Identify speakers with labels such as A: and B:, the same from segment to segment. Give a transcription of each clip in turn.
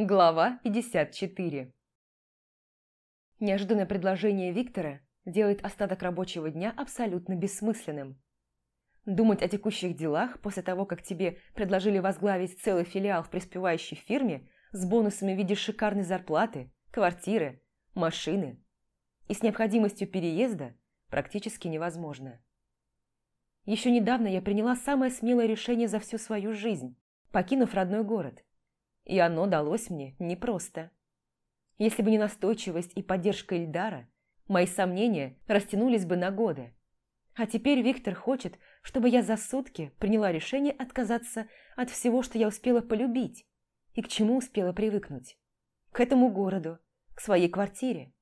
A: Глава 54 Неожиданное предложение Виктора делает остаток рабочего дня абсолютно бессмысленным. Думать о текущих делах после того, как тебе предложили возглавить целый филиал в преуспевающей фирме с бонусами в виде шикарной зарплаты, квартиры, машины и с необходимостью переезда практически невозможно. Еще недавно я приняла самое смелое решение за всю свою жизнь, покинув родной город – и оно далось мне непросто. Если бы не настойчивость и поддержка Ильдара, мои сомнения растянулись бы на годы. А теперь Виктор хочет, чтобы я за сутки приняла решение отказаться от всего, что я успела полюбить и к чему успела привыкнуть. К этому городу, к своей квартире,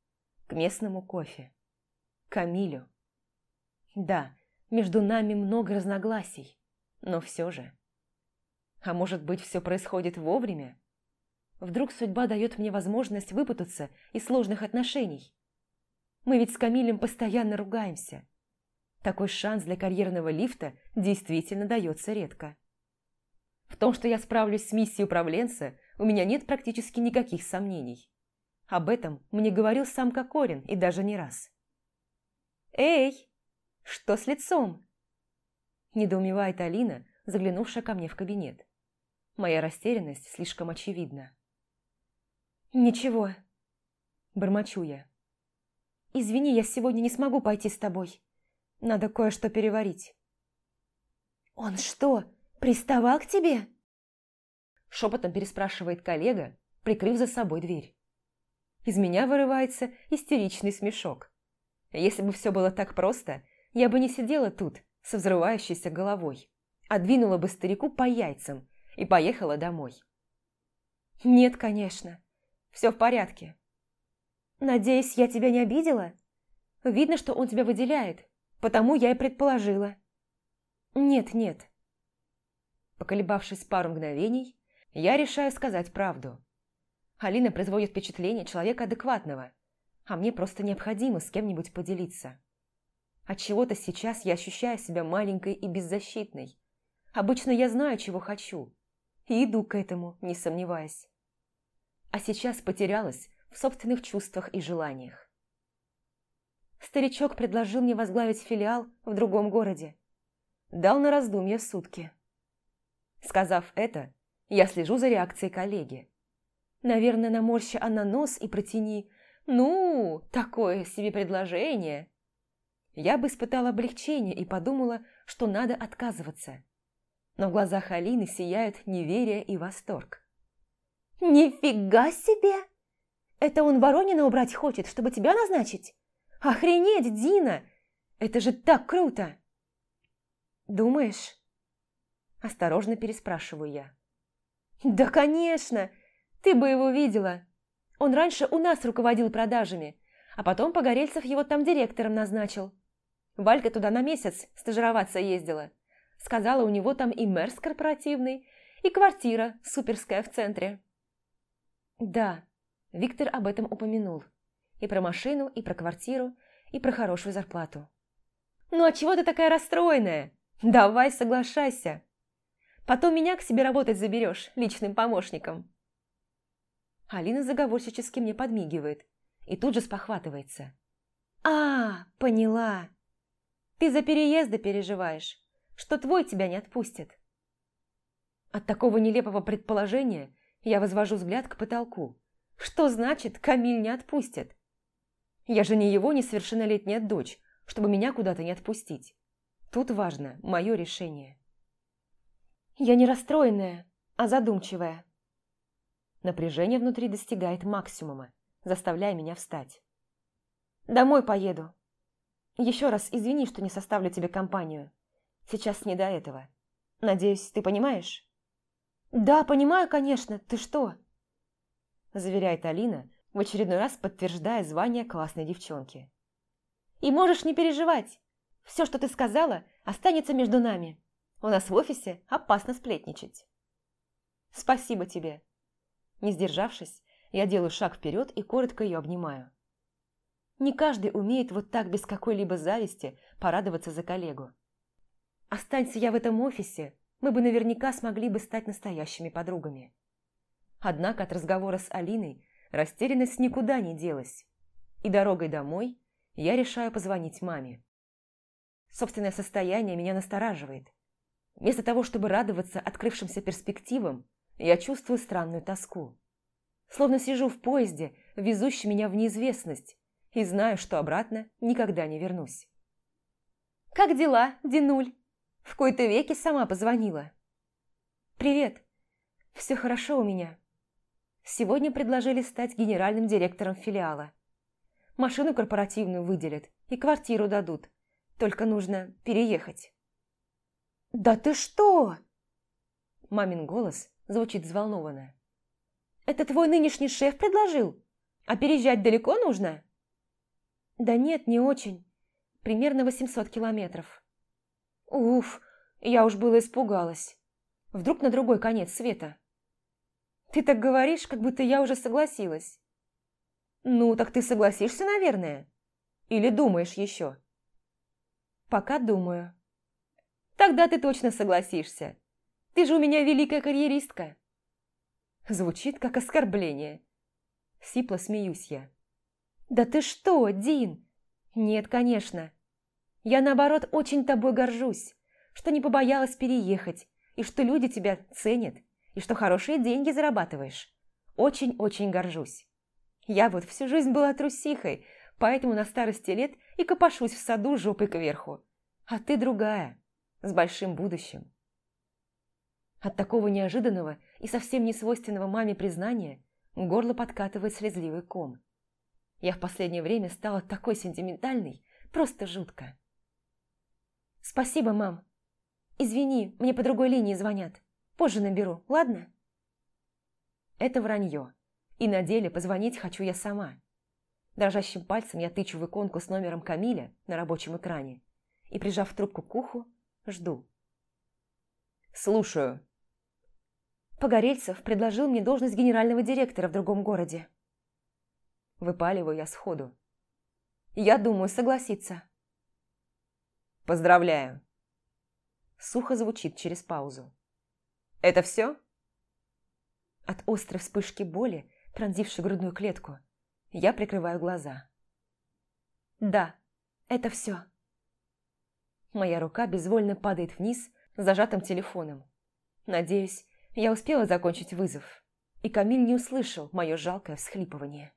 A: к местному кофе, Камилю. Да, между нами много разногласий, но все же... А может быть, все происходит вовремя? Вдруг судьба дает мне возможность выпутаться из сложных отношений? Мы ведь с Камилем постоянно ругаемся. Такой шанс для карьерного лифта действительно дается редко. В том, что я справлюсь с миссией управленца, у меня нет практически никаких сомнений. Об этом мне говорил сам Кокорин и даже не раз. «Эй, что с лицом?» Недоумевает Алина, заглянувшая ко мне в кабинет. Моя растерянность слишком очевидна. «Ничего», – бормочу я. «Извини, я сегодня не смогу пойти с тобой. Надо кое-что переварить». «Он что, приставал к тебе?» Шепотом переспрашивает коллега, прикрыв за собой дверь. Из меня вырывается истеричный смешок. Если бы все было так просто, я бы не сидела тут со взрывающейся головой, а двинула бы старику по яйцам и поехала домой. Нет, конечно. Все в порядке. Надеюсь, я тебя не обидела? Видно, что он тебя выделяет, потому я и предположила. Нет, нет. Поколебавшись пару мгновений, я решаю сказать правду. Алина производит впечатление человека адекватного, а мне просто необходимо с кем-нибудь поделиться. От чего то сейчас я ощущаю себя маленькой и беззащитной. Обычно я знаю, чего хочу, и иду к этому, не сомневаясь. А сейчас потерялась в собственных чувствах и желаниях. Старичок предложил мне возглавить филиал в другом городе. Дал на раздумье сутки. Сказав это, я слежу за реакцией коллеги. Наверное, наморща она нос и протяни «Ну, такое себе предложение!» Я бы испытала облегчение и подумала, что надо отказываться но в глазах Алины сияют неверие и восторг. «Нифига себе! Это он Воронина убрать хочет, чтобы тебя назначить? Охренеть, Дина! Это же так круто!» «Думаешь?» Осторожно переспрашиваю я. «Да, конечно! Ты бы его видела! Он раньше у нас руководил продажами, а потом Погорельцев его там директором назначил. Валька туда на месяц стажироваться ездила. Сказала, у него там и мэрс корпоративный, и квартира суперская в центре. Да, Виктор об этом упомянул. И про машину, и про квартиру, и про хорошую зарплату. «Ну а чего ты такая расстроенная? Давай соглашайся. Потом меня к себе работать заберешь личным помощником». Алина заговорщически мне подмигивает и тут же спохватывается. «А, поняла. Ты за переезды переживаешь что твой тебя не отпустит. От такого нелепого предположения я возвожу взгляд к потолку. Что значит «Камиль не отпустит»? Я же не его несовершеннолетняя дочь, чтобы меня куда-то не отпустить. Тут важно мое решение. Я не расстроенная, а задумчивая. Напряжение внутри достигает максимума, заставляя меня встать. Домой поеду. Еще раз извини, что не составлю тебе компанию. Сейчас не до этого. Надеюсь, ты понимаешь?» «Да, понимаю, конечно. Ты что?» Заверяет Алина, в очередной раз подтверждая звание классной девчонки. «И можешь не переживать. Все, что ты сказала, останется между нами. У нас в офисе опасно сплетничать». «Спасибо тебе». Не сдержавшись, я делаю шаг вперед и коротко ее обнимаю. Не каждый умеет вот так без какой-либо зависти порадоваться за коллегу. Останься я в этом офисе, мы бы наверняка смогли бы стать настоящими подругами. Однако от разговора с Алиной растерянность никуда не делась. И дорогой домой я решаю позвонить маме. Собственное состояние меня настораживает. Вместо того, чтобы радоваться открывшимся перспективам, я чувствую странную тоску. Словно сижу в поезде, везущем меня в неизвестность, и знаю, что обратно никогда не вернусь. «Как дела, Динуль?» В кои-то веки сама позвонила. «Привет. Все хорошо у меня. Сегодня предложили стать генеральным директором филиала. Машину корпоративную выделят и квартиру дадут. Только нужно переехать». «Да ты что?» Мамин голос звучит взволнованно. «Это твой нынешний шеф предложил? А переезжать далеко нужно?» «Да нет, не очень. Примерно 800 километров». «Уф, я уж было испугалась. Вдруг на другой конец света?» «Ты так говоришь, как будто я уже согласилась». «Ну, так ты согласишься, наверное? Или думаешь еще?» «Пока думаю». «Тогда ты точно согласишься. Ты же у меня великая карьеристка!» Звучит как оскорбление. Сипло смеюсь я. «Да ты что, Дин? Нет, конечно. Я, наоборот, очень тобой горжусь, что не побоялась переехать, и что люди тебя ценят, и что хорошие деньги зарабатываешь. Очень-очень горжусь. Я вот всю жизнь была трусихой, поэтому на старости лет и копошусь в саду жопой кверху. А ты другая, с большим будущим. От такого неожиданного и совсем не свойственного маме признания горло подкатывает слезливый ком. Я в последнее время стала такой сентиментальной, просто жутко. «Спасибо, мам. Извини, мне по другой линии звонят. Позже наберу, ладно?» Это вранье. И на деле позвонить хочу я сама. Дрожащим пальцем я тычу в иконку с номером Камиля на рабочем экране и, прижав трубку к уху, жду. «Слушаю», Погорельцев предложил мне должность генерального директора в другом городе. Выпаливаю я сходу. Я думаю согласиться. Поздравляю. Сухо звучит через паузу. Это все? От острой вспышки боли, пронзившей грудную клетку, я прикрываю глаза. Да, это все. Моя рука безвольно падает вниз зажатым телефоном. Надеюсь, я успела закончить вызов, и Камиль не услышал мое жалкое всхлипывание.